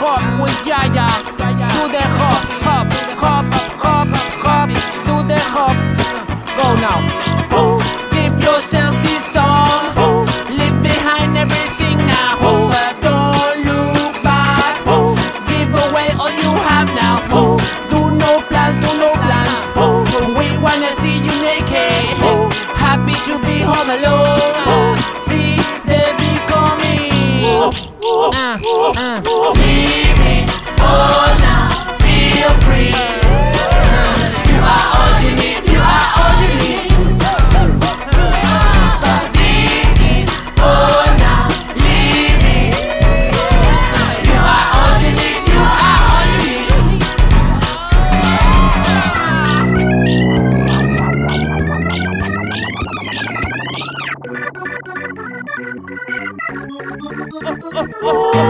hop with YAIA. Do the hop, hop, hop, hop, hop. Do the hop. Go now. Give yourself this song. Leave behind everything now. But don't look back. Give away all you have now. Do no plans, do no plans. We wanna see you naked. Happy to be home alone. Oh,